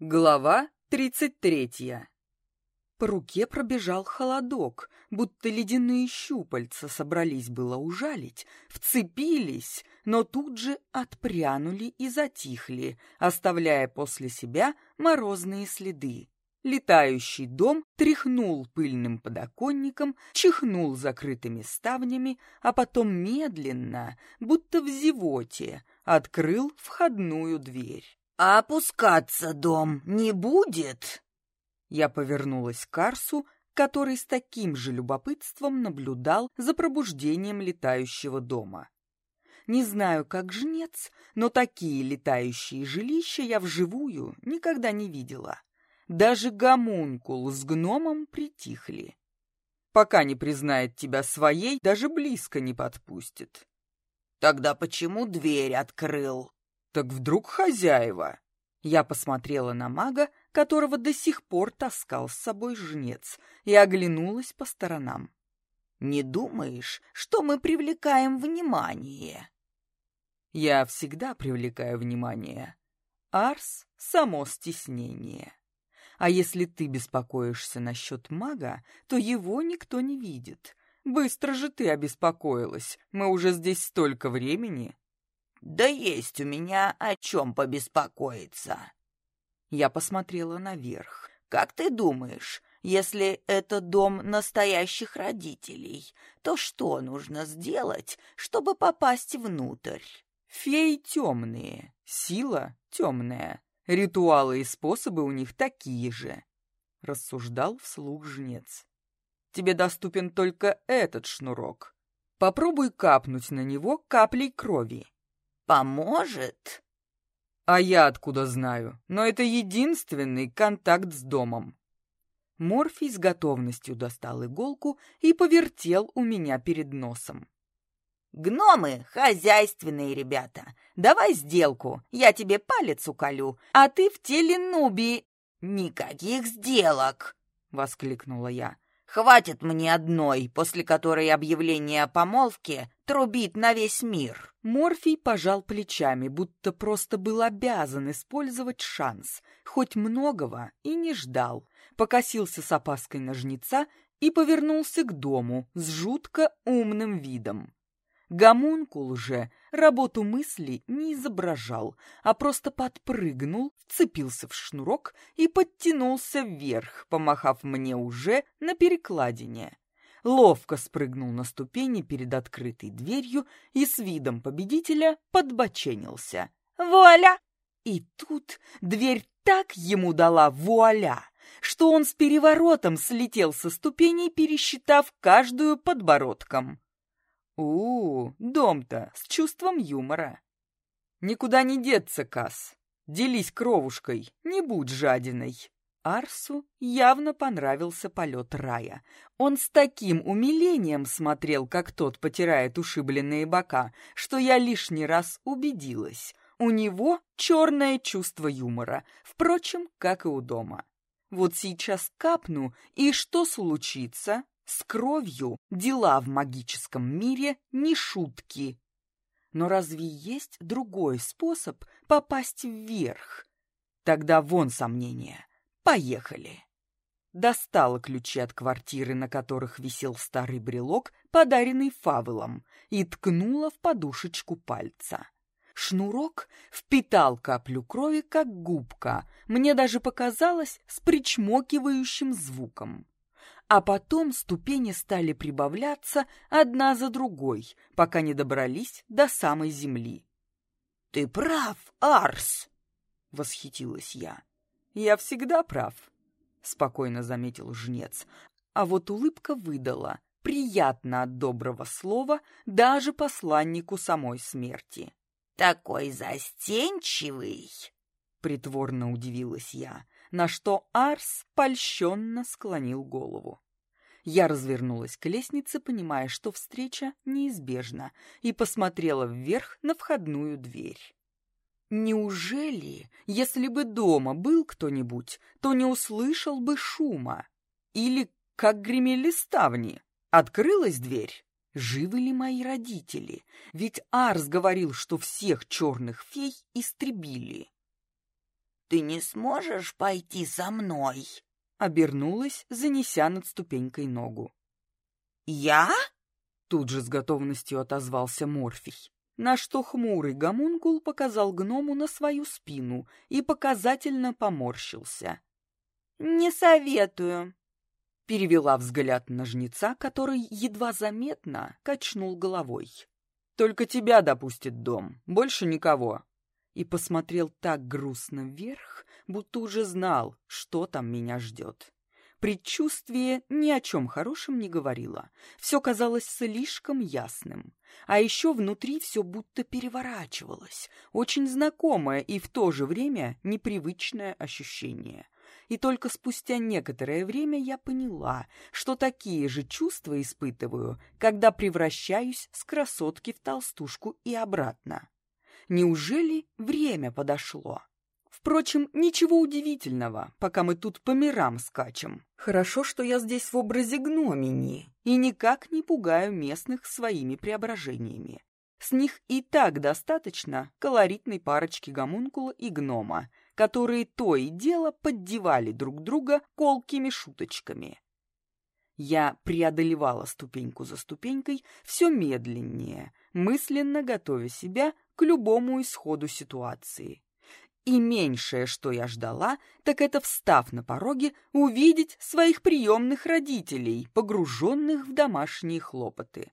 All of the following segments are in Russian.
Глава тридцать третья. По руке пробежал холодок, будто ледяные щупальца собрались было ужалить, вцепились, но тут же отпрянули и затихли, оставляя после себя морозные следы. Летающий дом тряхнул пыльным подоконником, чихнул закрытыми ставнями, а потом медленно, будто в зевоте, открыл входную дверь. «А опускаться дом не будет?» Я повернулась к Арсу, который с таким же любопытством наблюдал за пробуждением летающего дома. Не знаю, как жнец, но такие летающие жилища я вживую никогда не видела. Даже гомункул с гномом притихли. Пока не признает тебя своей, даже близко не подпустит. Тогда почему дверь открыл? Так вдруг хозяева? Я посмотрела на мага, которого до сих пор таскал с собой жнец, и оглянулась по сторонам. «Не думаешь, что мы привлекаем внимание?» «Я всегда привлекаю внимание. Арс — само стеснение. А если ты беспокоишься насчет мага, то его никто не видит. Быстро же ты обеспокоилась, мы уже здесь столько времени». Да есть у меня о чем побеспокоиться. Я посмотрела наверх. Как ты думаешь, если это дом настоящих родителей, то что нужно сделать, чтобы попасть внутрь? Феи темные, сила темная, ритуалы и способы у них такие же. Рассуждал вслух жнец. Тебе доступен только этот шнурок. Попробуй капнуть на него каплей крови. Поможет? А я откуда знаю? Но это единственный контакт с домом. Морфий с готовностью достал иголку и повертел у меня перед носом. «Гномы — хозяйственные ребята. Давай сделку, я тебе палец уколю, а ты в теле Нуби...» «Никаких сделок!» — воскликнула я. Хватит мне одной, после которой объявление о помолвке трубит на весь мир. Морфий пожал плечами, будто просто был обязан использовать шанс, хоть многого и не ждал. Покосился с опаской на жнеца и повернулся к дому с жутко умным видом. Гомункул же работу мысли не изображал, а просто подпрыгнул, вцепился в шнурок и подтянулся вверх, помахав мне уже на перекладине. Ловко спрыгнул на ступени перед открытой дверью и с видом победителя подбоченился. «Вуаля!» И тут дверь так ему дала вуаля, что он с переворотом слетел со ступеней, пересчитав каждую подбородком. У, дом-то с чувством юмора. Никуда не деться, Кас. Делись кровушкой, не будь жадиной. Арсу явно понравился полет рая. Он с таким умилением смотрел, как тот потирает ушибленные бока, что я лишний раз убедилась. У него черное чувство юмора, впрочем, как и у дома. Вот сейчас капну, и что случится? С кровью дела в магическом мире не шутки. Но разве есть другой способ попасть вверх? Тогда вон сомнения. Поехали. Достала ключи от квартиры, на которых висел старый брелок, подаренный Фавелом, и ткнула в подушечку пальца. Шнурок впитал каплю крови, как губка, мне даже показалось с причмокивающим звуком а потом ступени стали прибавляться одна за другой, пока не добрались до самой земли. — Ты прав, Арс! — восхитилась я. — Я всегда прав, — спокойно заметил жнец, а вот улыбка выдала, приятно от доброго слова даже посланнику самой смерти. — Такой застенчивый! — притворно удивилась я на что Арс польщенно склонил голову. Я развернулась к лестнице, понимая, что встреча неизбежна, и посмотрела вверх на входную дверь. Неужели, если бы дома был кто-нибудь, то не услышал бы шума? Или, как гремели ставни, открылась дверь? Живы ли мои родители? Ведь Арс говорил, что всех черных фей истребили. ты не сможешь пойти со мной?» Обернулась, занеся над ступенькой ногу. «Я?» Тут же с готовностью отозвался Морфий, на что хмурый гомункул показал гному на свою спину и показательно поморщился. «Не советую», — перевела взгляд на жнеца, который едва заметно качнул головой. «Только тебя допустит дом, больше никого». И посмотрел так грустно вверх, будто уже знал, что там меня ждет. Предчувствие ни о чем хорошем не говорило. Все казалось слишком ясным. А еще внутри все будто переворачивалось. Очень знакомое и в то же время непривычное ощущение. И только спустя некоторое время я поняла, что такие же чувства испытываю, когда превращаюсь с красотки в толстушку и обратно. Неужели время подошло? Впрочем, ничего удивительного, пока мы тут по мирам скачем. Хорошо, что я здесь в образе гномини и никак не пугаю местных своими преображениями. С них и так достаточно колоритной парочки гомункула и гнома, которые то и дело поддевали друг друга колкими шуточками. Я преодолевала ступеньку за ступенькой все медленнее, мысленно готовя себя к любому исходу ситуации. И меньшее, что я ждала, так это, встав на пороге, увидеть своих приемных родителей, погруженных в домашние хлопоты.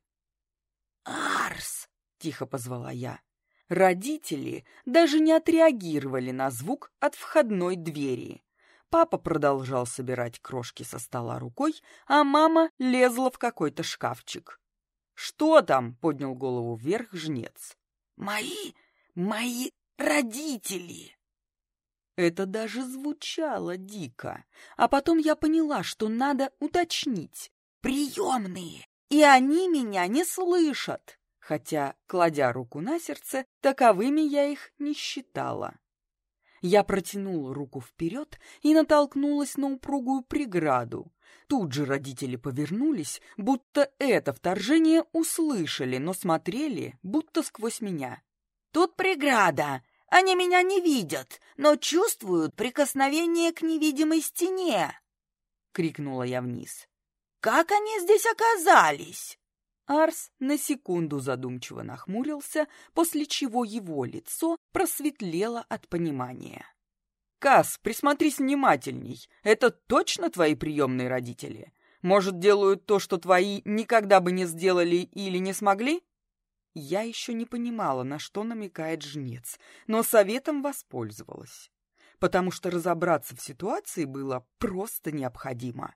«Арс!» — тихо позвала я. Родители даже не отреагировали на звук от входной двери. Папа продолжал собирать крошки со стола рукой, а мама лезла в какой-то шкафчик. «Что там?» — поднял голову вверх жнец. «Мои... мои родители!» Это даже звучало дико. А потом я поняла, что надо уточнить. Приемные! И они меня не слышат. Хотя, кладя руку на сердце, таковыми я их не считала. Я протянула руку вперед и натолкнулась на упругую преграду. Тут же родители повернулись, будто это вторжение услышали, но смотрели, будто сквозь меня. «Тут преграда!» Они меня не видят, но чувствуют прикосновение к невидимой стене!» — крикнула я вниз. «Как они здесь оказались?» Арс на секунду задумчиво нахмурился, после чего его лицо просветлело от понимания. «Кас, присмотрись внимательней. Это точно твои приемные родители? Может, делают то, что твои никогда бы не сделали или не смогли?» Я еще не понимала, на что намекает жнец, но советом воспользовалась, потому что разобраться в ситуации было просто необходимо.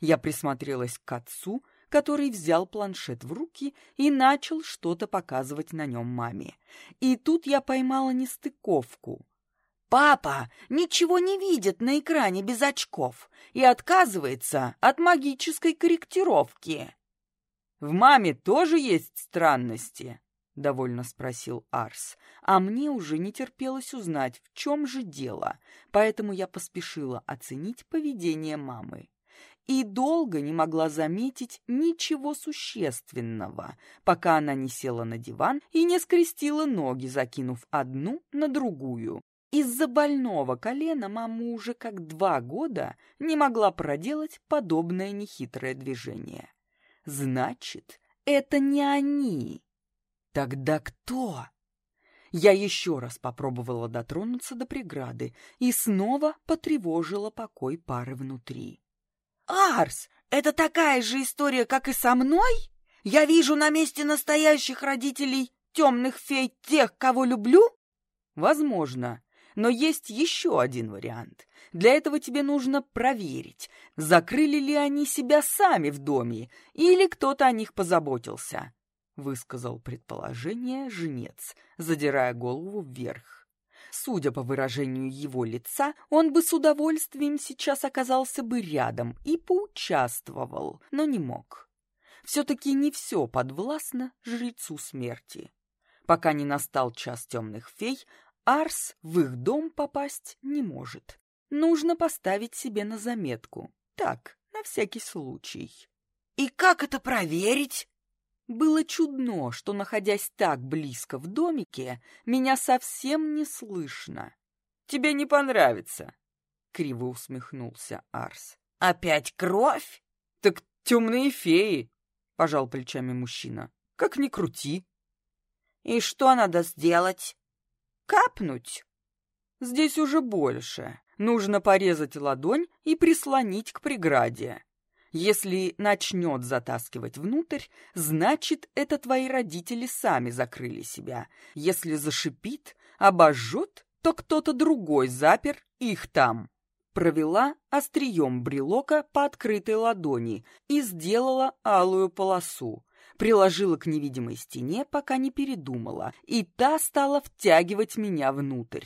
Я присмотрелась к отцу, который взял планшет в руки и начал что-то показывать на нем маме. И тут я поймала нестыковку. «Папа ничего не видит на экране без очков и отказывается от магической корректировки». «В маме тоже есть странности?» — довольно спросил Арс. А мне уже не терпелось узнать, в чем же дело, поэтому я поспешила оценить поведение мамы. И долго не могла заметить ничего существенного, пока она не села на диван и не скрестила ноги, закинув одну на другую. Из-за больного колена мама уже как два года не могла проделать подобное нехитрое движение. Значит, это не они. Тогда кто? Я еще раз попробовала дотронуться до преграды и снова потревожила покой пары внутри. «Арс, это такая же история, как и со мной? Я вижу на месте настоящих родителей темных фей тех, кого люблю?» «Возможно. Но есть еще один вариант. Для этого тебе нужно проверить, закрыли ли они себя сами в доме или кто-то о них позаботился, — высказал предположение жнец, задирая голову вверх. Судя по выражению его лица, он бы с удовольствием сейчас оказался бы рядом и поучаствовал, но не мог. Все-таки не все подвластно жрецу смерти. Пока не настал час темных фей, Арс в их дом попасть не может. Нужно поставить себе на заметку. Так, на всякий случай. «И как это проверить?» Было чудно, что, находясь так близко в домике, меня совсем не слышно. тебе не понравится, — криво усмехнулся Арс. Опять кровь? Так темные феи, — пожал плечами мужчина. Как ни крути. И что надо сделать? Капнуть? Здесь уже больше. Нужно порезать ладонь и прислонить к преграде. Если начнет затаскивать внутрь, значит, это твои родители сами закрыли себя. Если зашипит, обожжет, то кто-то другой запер их там. Провела острием брелока по открытой ладони и сделала алую полосу. Приложила к невидимой стене, пока не передумала, и та стала втягивать меня внутрь.